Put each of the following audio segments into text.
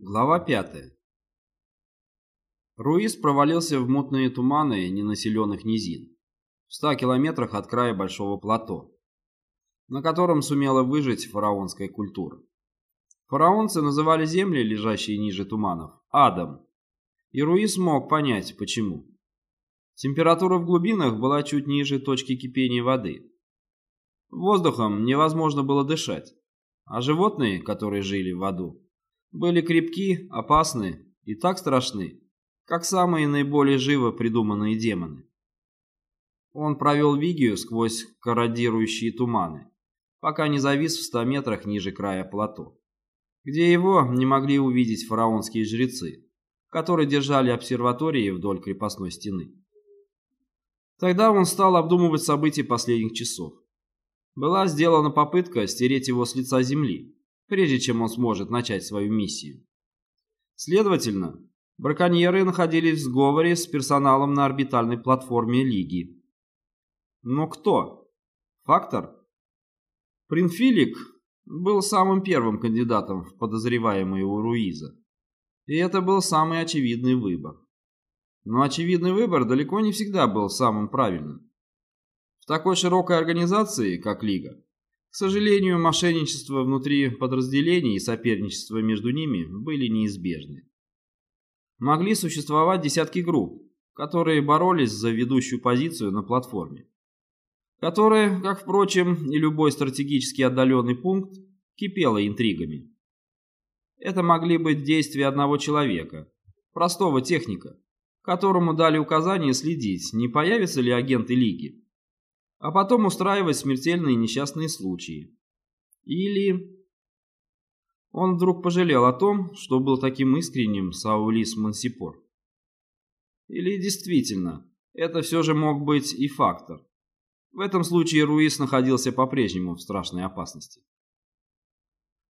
Глава 5. Руис провалился в мутные туманы ненаселенных низин, в ста километрах от края большого плато, на котором сумела выжить фараонская культура. Фараонцы называли земли, лежащие ниже туманов, адом, и Руис мог понять, почему. Температура в глубинах была чуть ниже точки кипения воды. Воздухом невозможно было дышать, а животные, которые жили в аду, были крепки, опасны и так страшны, как самые наиболее живо придуманные демоны. Он провел Вигию сквозь корродирующие туманы, пока не завис в ста метрах ниже края плато, где его не могли увидеть фараонские жрецы, которые держали обсерватории вдоль крепостной стены. Тогда он стал обдумывать события последних часов. Была сделана попытка стереть его с лица земли, прежде чем он сможет начать свою миссию. Следовательно, браконьеры находились в сговоре с персоналом на орбитальной платформе Лиги. Но кто? Фактор? Принфилик был самым первым кандидатом в подозреваемые у Руиза. И это был самый очевидный выбор. Но очевидный выбор далеко не всегда был самым правильным. В такой широкой организации, как Лига, к сожалению, мошенничество внутри подразделений и соперничество между ними были неизбежны. Могли существовать десятки групп, которые боролись за ведущую позицию на платформе, которая, как, впрочем, и любой стратегически отдаленный пункт, кипела интригами. Это могли быть действия одного человека, простого техника, которому дали указание следить, не появятся ли агенты Лиги, а потом устраивать смертельные несчастные случаи. Или... Он вдруг пожалел о том, что был таким искренним Саулис Мансипор. Или действительно, это все же мог быть и фактор. В этом случае Руис находился по-прежнему в страшной опасности.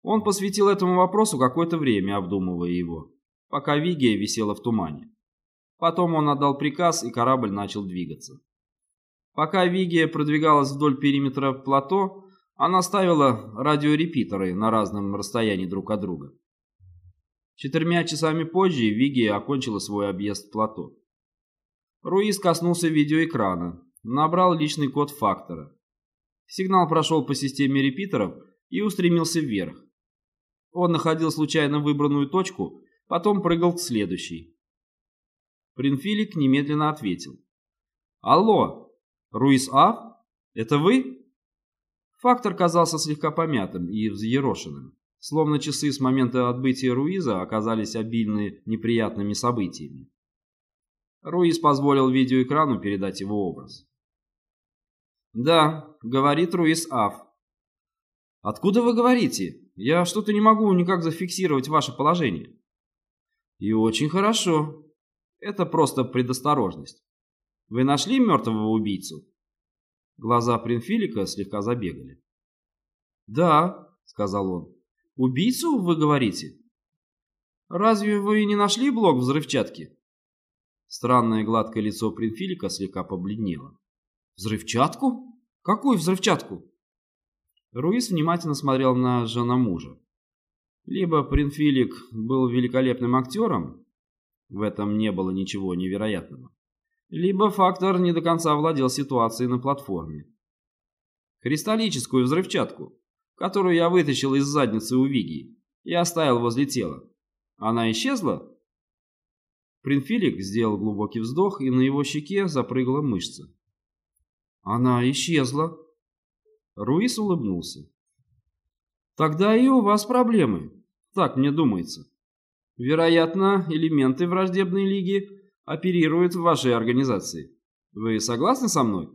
Он посвятил этому вопросу какое-то время, обдумывая его, пока Вигия висела в тумане. Потом он отдал приказ, и корабль начал двигаться. Пока Вигия продвигалась вдоль периметра плато, она ставила радиорепитеры на разном расстоянии друг от друга. Четырьмя часами позже Вигия окончила свой объезд плато. Руис коснулся видеоэкрана, набрал личный код фактора. Сигнал прошел по системе репитеров и устремился вверх. Он находил случайно выбранную точку, потом прыгал к следующей. Принфилик немедленно ответил. «Алло, Руис А? Это вы?» Фактор казался слегка помятым и взъерошенным, словно часы с момента отбытия Руиза оказались обильны неприятными событиями. Руиз позволил видеоэкрану передать его образ. «Да», — говорит Руиз Аф. «Откуда вы говорите? Я что-то не могу никак зафиксировать ваше положение». «И очень хорошо. Это просто предосторожность. Вы нашли мертвого убийцу?» Глаза Принфилика слегка забегали. «Да», — сказал он. «Убийцу, вы говорите?» «Разве вы не нашли блок взрывчатки?» Странное гладкое лицо Принфилика слегка побледнело. «Взрывчатку? Какую взрывчатку?» Руис внимательно смотрел на жена мужа. Либо Принфилик был великолепным актером, в этом не было ничего невероятного, либо фактор не до конца владел ситуацией на платформе. Кристаллическую взрывчатку, которую я вытащил из задницы у Виги и оставил возле тела. Она исчезла? Принфилик сделал глубокий вздох, и на его щеке запрыгала мышца. Она исчезла. Руис улыбнулся. Тогда и у вас проблемы, так мне думается. Вероятно, элементы враждебной лиги оперирует в вашей организации. Вы согласны со мной?»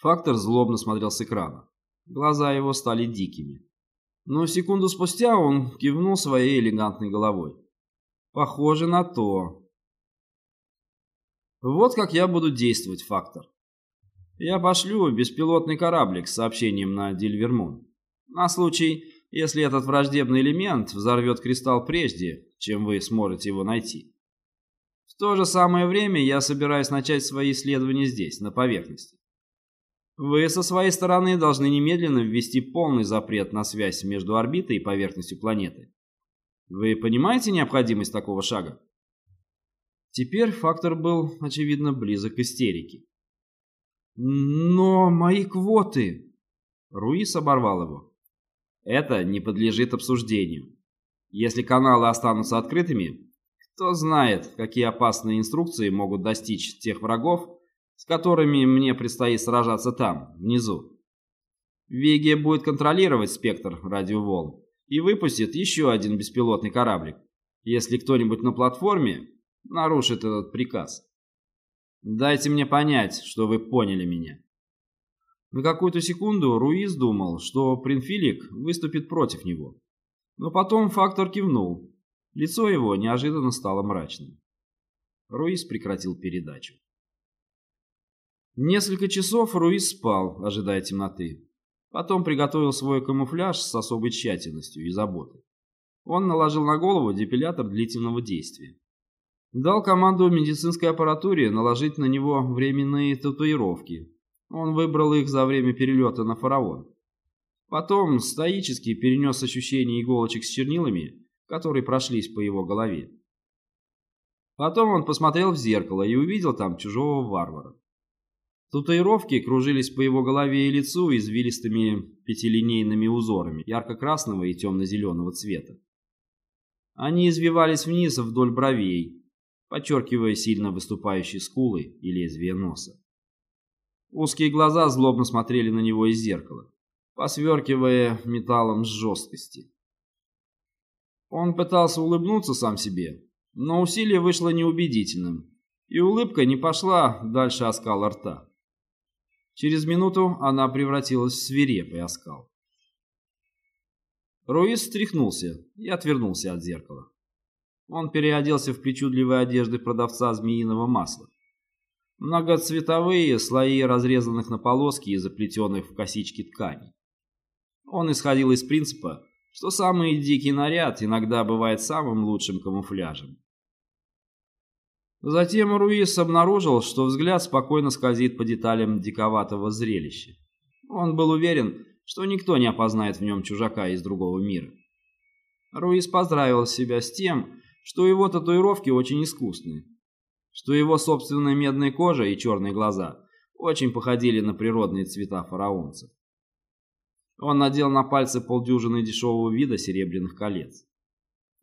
Фактор злобно смотрел с экрана. Глаза его стали дикими. Но секунду спустя он кивнул своей элегантной головой. «Похоже на то». «Вот как я буду действовать, Фактор. Я пошлю беспилотный кораблик с сообщением на Дильвермон. На случай, если этот враждебный элемент взорвет кристалл прежде, чем вы сможете его найти то же самое время я собираюсь начать свои исследования здесь, на поверхности. Вы со своей стороны должны немедленно ввести полный запрет на связь между орбитой и поверхностью планеты. Вы понимаете необходимость такого шага? Теперь фактор был, очевидно, близок к истерике. «Но мои квоты...» Руис оборвал его. «Это не подлежит обсуждению. Если каналы останутся открытыми, кто знает, какие опасные инструкции могут достичь тех врагов, с которыми мне предстоит сражаться там, внизу. Вегия будет контролировать спектр радиоволн и выпустит еще один беспилотный кораблик, если кто-нибудь на платформе нарушит этот приказ. Дайте мне понять, что вы поняли меня. На какую-то секунду Руиз думал, что Принфилик выступит против него. Но потом фактор кивнул. Лицо его неожиданно стало мрачным. Руиз прекратил передачу. Несколько часов Руиз спал, ожидая темноты. Потом приготовил свой камуфляж с особой тщательностью и заботой. Он наложил на голову депилятор длительного действия. Дал команду медицинской аппаратуре наложить на него временные татуировки. Он выбрал их за время перелета на фараон. Потом стоически перенес ощущение иголочек с чернилами, которые прошлись по его голове. Потом он посмотрел в зеркало и увидел там чужого варвара. Татуировки кружились по его голове и лицу извилистыми пятилинейными узорами ярко-красного и темно-зеленого цвета. Они извивались вниз вдоль бровей, подчеркивая сильно выступающие скулы и лезвие носа. Узкие глаза злобно смотрели на него из зеркала, посверкивая металлом с жесткости. Он пытался улыбнуться сам себе, но усилие вышло неубедительным, и улыбка не пошла дальше оскала рта. Через минуту она превратилась в свирепый оскал. Руис встряхнулся и отвернулся от зеркала. Он переоделся в причудливые одежды продавца змеиного масла. Многоцветовые слои разрезанных на полоски и заплетенных в косички тканей. Он исходил из принципа, что самый дикий наряд иногда бывает самым лучшим камуфляжем. Затем Руис обнаружил, что взгляд спокойно скользит по деталям диковатого зрелища. Он был уверен, что никто не опознает в нем чужака из другого мира. Руис поздравил себя с тем, что его татуировки очень искусны, что его собственная медная кожа и черные глаза очень походили на природные цвета фараонцев. Он надел на пальцы полдюжины дешевого вида серебряных колец.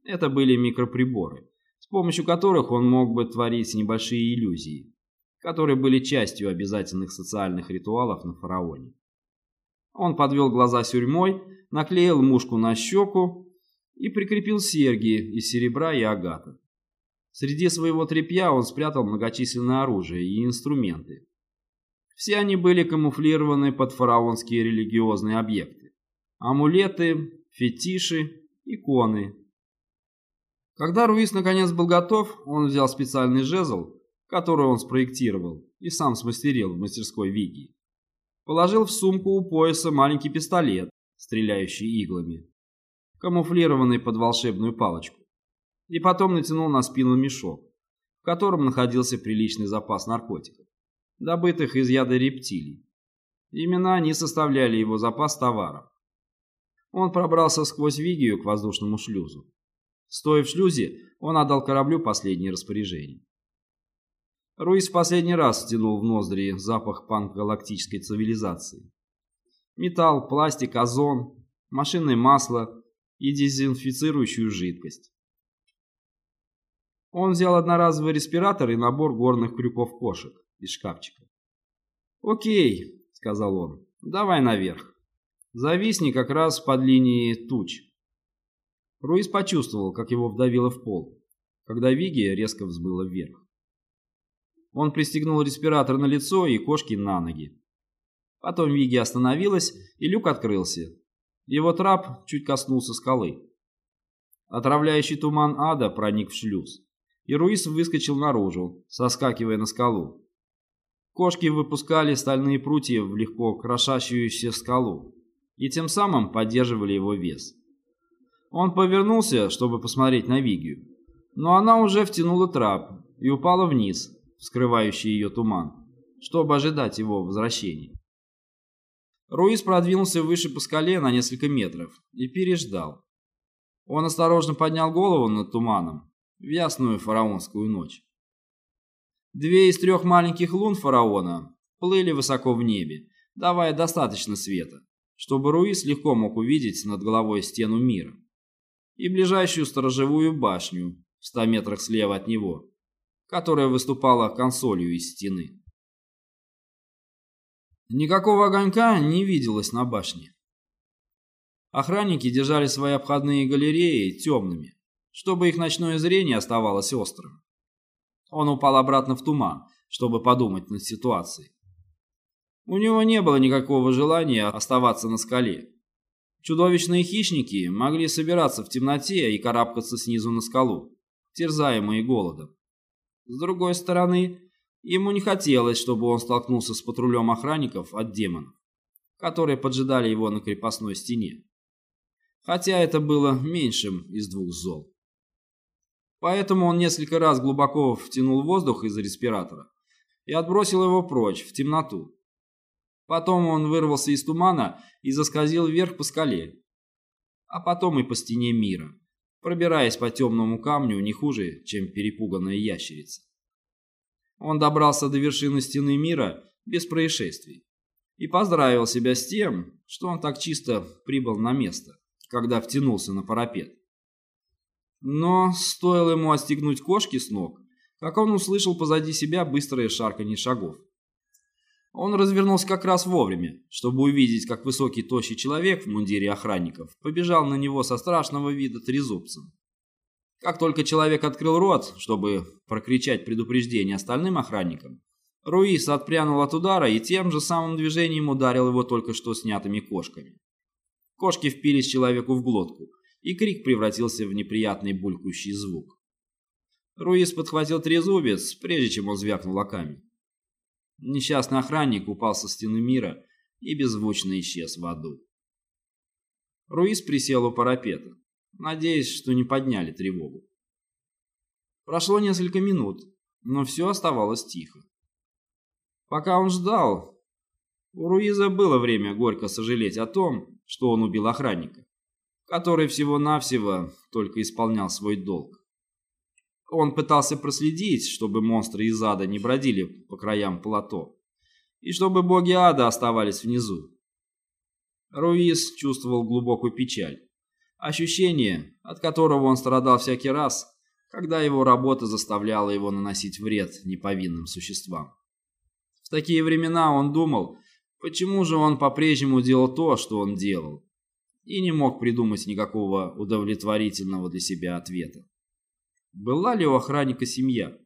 Это были микроприборы, с помощью которых он мог бы творить небольшие иллюзии, которые были частью обязательных социальных ритуалов на фараоне. Он подвел глаза сюрьмой, наклеил мушку на щеку и прикрепил серьги из серебра и агата. Среди своего тряпья он спрятал многочисленное оружие и инструменты. Все они были камуфлированы под фараонские религиозные объекты. Амулеты, фетиши, иконы, когда Руис наконец был готов, он взял специальный жезл, который он спроектировал и сам смастерил в мастерской Виги. Положил в сумку у пояса маленький пистолет, стреляющий иглами, камуфлированный под волшебную палочку, и потом натянул на спину мешок, в котором находился приличный запас наркотиков, добытых из яда рептилий. Именно они составляли его запас товаров. Он пробрался сквозь Вигию к воздушному шлюзу. Стоя в шлюзе, он отдал кораблю последние распоряжения. Руис в последний раз втянул в ноздри запах пангалактической цивилизации. Металл, пластик, озон, машинное масло и дезинфицирующую жидкость. Он взял одноразовый респиратор и набор горных крюков кошек из шкафчика. «Окей», — сказал он, — «давай наверх. Зависни как раз под линией туч. Руис почувствовал, как его вдавило в пол, когда Вигия резко взмыла вверх. Он пристегнул респиратор на лицо и кошки на ноги. Потом Вигия остановилась, и люк открылся. Его трап чуть коснулся скалы. Отравляющий туман ада проник в шлюз, и Руис выскочил наружу, соскакивая на скалу. Кошки выпускали стальные прутья в легко крошащуюся скалу и тем самым поддерживали его вес. Он повернулся, чтобы посмотреть на Вигию, но она уже втянула трап и упала вниз, вскрывающий ее туман, чтобы ожидать его возвращения. Руис продвинулся выше по скале на несколько метров и переждал. Он осторожно поднял голову над туманом в ясную фараонскую ночь. Две из трех маленьких лун фараона плыли высоко в небе, давая достаточно света, чтобы Руис легко мог увидеть над головой стену мира и ближайшую сторожевую башню в ста метрах слева от него, которая выступала консолью из стены. Никакого огонька не виделось на башне. Охранники держали свои обходные галереи темными, чтобы их ночное зрение оставалось острым. Он упал обратно в туман, чтобы подумать над ситуацией. У него не было никакого желания оставаться на скале. Чудовищные хищники могли собираться в темноте и карабкаться снизу на скалу, терзаемые голодом. С другой стороны, ему не хотелось, чтобы он столкнулся с патрулем охранников от демонов, которые поджидали его на крепостной стене. Хотя это было меньшим из двух зол. Поэтому он несколько раз глубоко втянул воздух из респиратора и отбросил его прочь, в темноту. Потом он вырвался из тумана и заскользил вверх по скале, а потом и по стене мира, пробираясь по темному камню не хуже, чем перепуганная ящерица. Он добрался до вершины стены мира без происшествий и поздравил себя с тем, что он так чисто прибыл на место, когда втянулся на парапет. Но стоило ему отстегнуть кошки с ног, как он услышал позади себя быстрое шарканье шагов. Он развернулся как раз вовремя, чтобы увидеть, как высокий тощий человек в мундире охранников побежал на него со страшного вида трезубцем. Как только человек открыл рот, чтобы прокричать предупреждение остальным охранникам, Руис отпрянул от удара и тем же самым движением ударил его только что снятыми кошками. Кошки впились человеку в глотку, и крик превратился в неприятный булькающий звук. Руис подхватил трезубец, прежде чем он звякнул оками. Несчастный охранник упал со стены мира и беззвучно исчез в аду. Руис присел у парапета, надеясь, что не подняли тревогу. Прошло несколько минут, но все оставалось тихо. Пока он ждал, у Руиза было время горько сожалеть о том, что он убил охранника который всего-навсего только исполнял свой долг. Он пытался проследить, чтобы монстры из ада не бродили по краям плато, и чтобы боги ада оставались внизу. Руис чувствовал глубокую печаль, ощущение, от которого он страдал всякий раз, когда его работа заставляла его наносить вред неповинным существам. В такие времена он думал, почему же он по-прежнему делал то, что он делал, и не мог придумать никакого удовлетворительного для себя ответа. Была ли у охранника семья?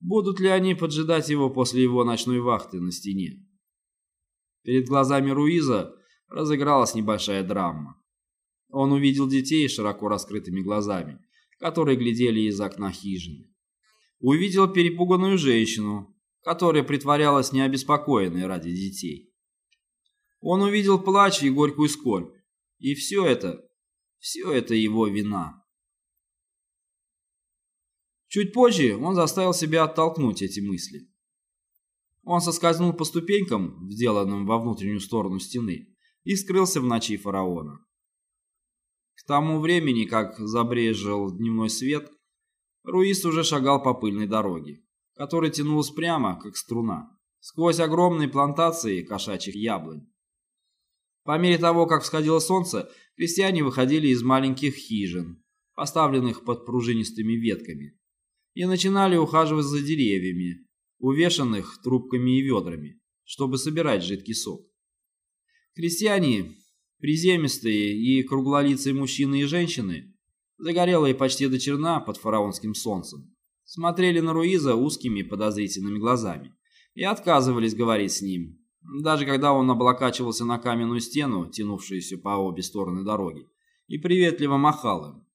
Будут ли они поджидать его после его ночной вахты на стене? Перед глазами Руиза разыгралась небольшая драма. Он увидел детей широко раскрытыми глазами, которые глядели из окна хижины. Увидел перепуганную женщину, которая притворялась необеспокоенной ради детей. Он увидел плач и горькую скорбь, и все это, все это его вина. Чуть позже он заставил себя оттолкнуть эти мысли. Он соскользнул по ступенькам, вделанным во внутреннюю сторону стены, и скрылся в ночи фараона. К тому времени, как забрежил дневной свет, Руис уже шагал по пыльной дороге, которая тянулась прямо, как струна, сквозь огромные плантации кошачьих яблонь. По мере того, как всходило солнце, крестьяне выходили из маленьких хижин, поставленных под пружинистыми ветками, и начинали ухаживать за деревьями, увешанных трубками и ведрами, чтобы собирать жидкий сок. Крестьяне, приземистые и круглолицые мужчины и женщины, загорелые почти до черна под фараонским солнцем, смотрели на Руиза узкими подозрительными глазами и отказывались говорить с ним, даже когда он облокачивался на каменную стену, тянувшуюся по обе стороны дороги, и приветливо махал им.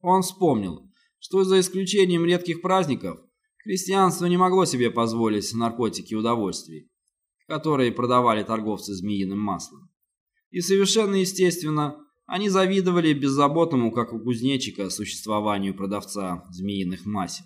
Он вспомнил, что за исключением редких праздников, христианство не могло себе позволить наркотики и удовольствий, которые продавали торговцы змеиным маслом. И совершенно естественно, они завидовали беззаботному, как у кузнечика, существованию продавца змеиных масел.